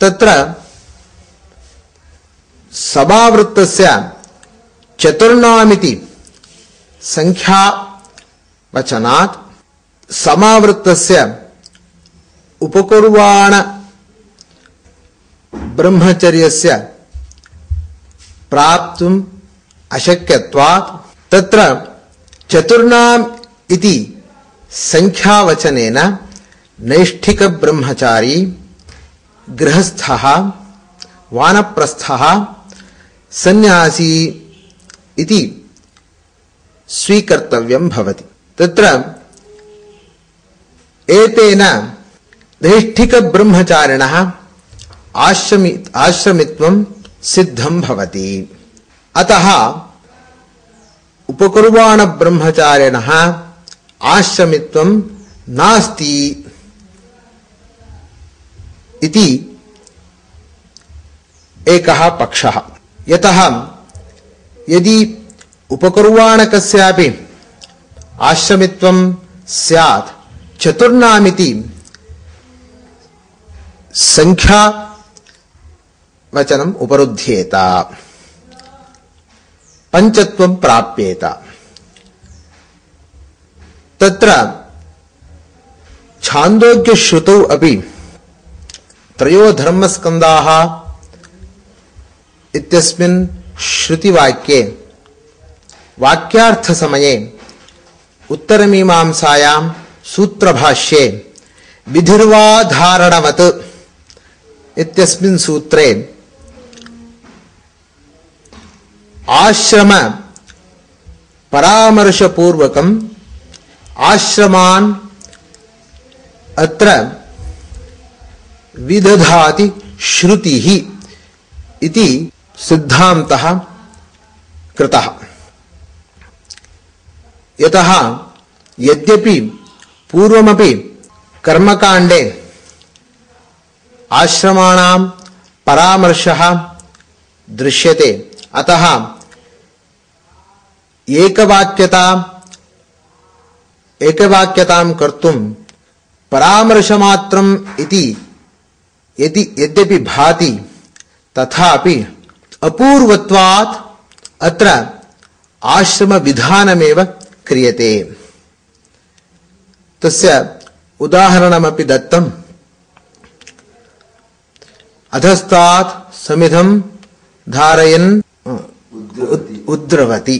तत्र समावृत्तस्य चतुर्णामिति संख्यावचनात् समावृत्तस्य उपकुर्वाण ब्रह्मचर्यस्य प्राप्तुम् अशक्यत्वात् तत्र चतुर्णाम् इति संख्यावचनेन नैष्ठिकब्रह्मचारी गृहस्थः, वानप्रस्थः सन्यासी इति स्वीकर्तव्यं भवति। तत्र एतेन नैष्ठिकब्रह्मचारिणः आश्रमि, आश्रमित्वं सिद्धं भवति। अतः उपकुर्वाणब्रह्मचारिणः आश्रमित्वं नास्ति। इति एकः पक्षः। यतः यदि उपकुर्वाणकस्यापि आश्रमित्वं स्यात्, चतुर्णामिति संख्या वचनम् उपरुध्येत। पञ्चत्वं प्राप्येत। तत्र छान्दोग्यश्रुतौ अपि त्रयो धर्मस्कन्दाः इत्यस्मिन् श्रुतिवाक्ये वाक्यार्थसमये उत्तरमीमांसायां सूत्रभाष्ये विधिर्वाधारणवत् इत्यस्मिन् सूत्रे आश्रम परामर्शपूर्वकम् आश्रमान् अत्र विदधाति श्रुतिः इति सिद्धान्तः कृतः। यतः यद्यपि पूर्वमपि कर्मकाण्डे आश्रमाणां परामर्शः दृश्यते, अतः एकवाक्यता, एकवाक्यतां कर्तुं परामर्शमात्रम् इति यदि यद्यपि भाति तथापि अपूर्वत्वात् अत्र आश्रमविधानमेव क्रियते। तस्य उदाहरणमपि दत्तम्। अधस्तात् समिधं धारयन् उद्रवति।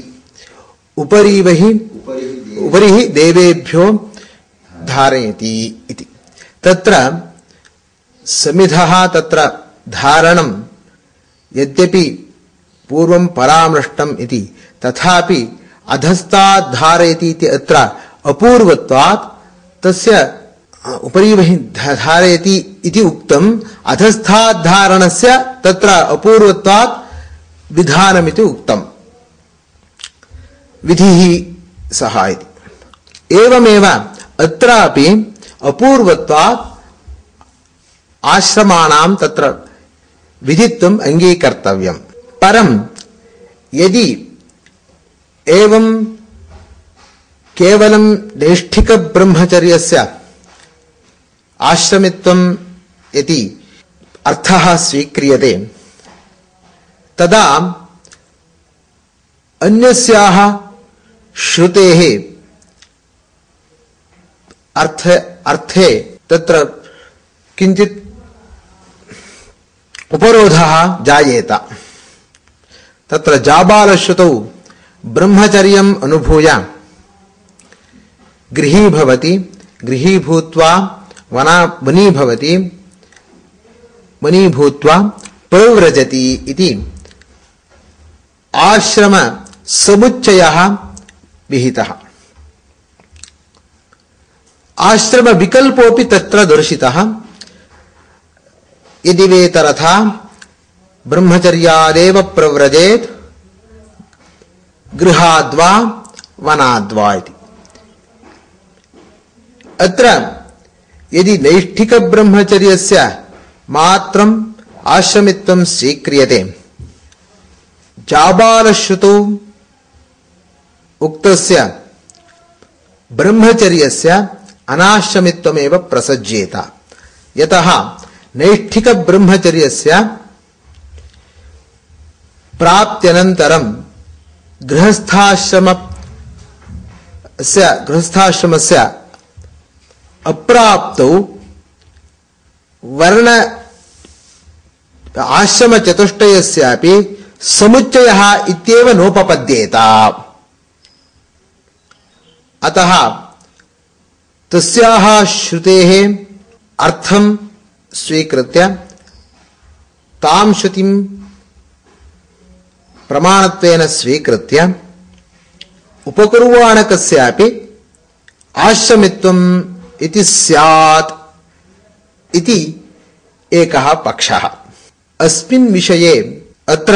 उपरीव उपरि उपरि हि देवेभ्यो धारयति इति। तत्र समिधः तत्र धारणं यद्यपि पूर्वं परामृष्टम् इति, तथापि अधस्तात् धारयति इति अत्र अपूर्वत्वात् तस्य उपरि बहिः धारयति इति उक्तम्। अधस्तात् तत्र अपूर्वत्वात् विधानमिति उक्तम्। विधिः सः इति। एवमेव अत्रापि अपूर्वत्वात् आश्रमाणां तत्र विधित्वम् अङ्गीकर्तव्यम् परं यदि एवं केवलं नैष्ठिकब्रह्मचर्यस्य आश्रमित्वम् इति अर्थः स्वीक्रियते तदा अन्यस्याः श्रुतेः अर्थ अर्थे तत्र किञ्चित् उपरोधः जायेत। तत्र जाबालश्रुतौ ब्रह्मचर्यम् अनुभूय। गृही भवति गृही भूत्वा वना वनी भवति वनी भूत्वा प्रव्रजति इति। आश्रम समुच्चयः विहितः। आश्रम विकल्पोऽपि तत्र दर्शितः। यदि वेतरथा ब्रह्मचर्यादेव प्रव्रजेत् गृहाद्वा वनाद्वा इति। अत्र यदि नैष्ठिकब्रह्मचर्यस्य मात्रम् आश्रमित्वं स्वीक्रियते, जाबालश्रुतौ उक्तस्य ब्रह्मचर्यस्य अनाश्रमित्वमेव प्रसज्येत। यतः नैष्ठिकब्रह्मचर्यस्य प्राप्त्यनन्तरं गृहस्थाश्रमस्य गृहस्थाश्रमस्य अप्राप्तौ वर्ण आश्रमचतुष्टयस्यापि समुच्चयः इत्येव नोपपद्येत। अतः तस्याः श्रुतेः अर्थं स्वीकृत्य तां श्रुतिं प्रमाणत्वेन स्वीकृत्य उपकुर्वाणकस्यापि आश्रमित्वम् इति स्यात् इति एकः पक्षः। अस्मिन् विषये अत्र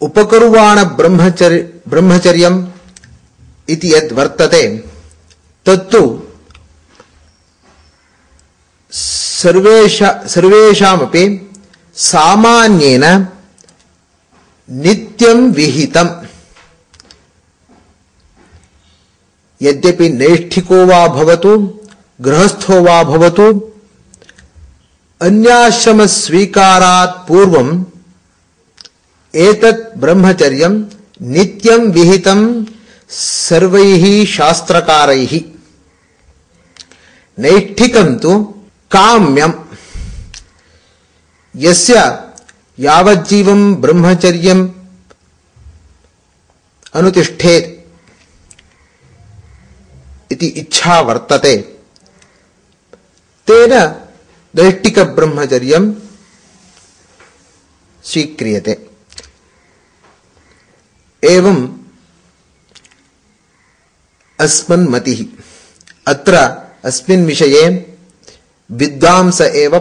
उपकुर्वाणब्रह्मचर्य ब्रह्मचर्यम् इति यद् वर्तते तत्तु सर्वेषा सर्वेषामपि सामान्येन नित्यं विहितम्। यद्यपि नैष्ठिको वा भवतु, गृहस्थो वा भवतु, अन्याश्रमस्वीकारात् पूर्वम् एतत् ब्रह्मचर्यं नित्यं विहितं सर्वैः शास्त्रकारैः। नैष्ठिकं तु काम्यम्। यस्य यावज्जीवं ब्रह्मचर्यम् अनुतिष्ठेत् इति इच्छा वर्तते। तेन नैष्टिकब्रह्मचर्यं स्वीक्रियते। एवम् अस्मन्मतिः। अत्र अस्मिन् विषये विद्वांस एव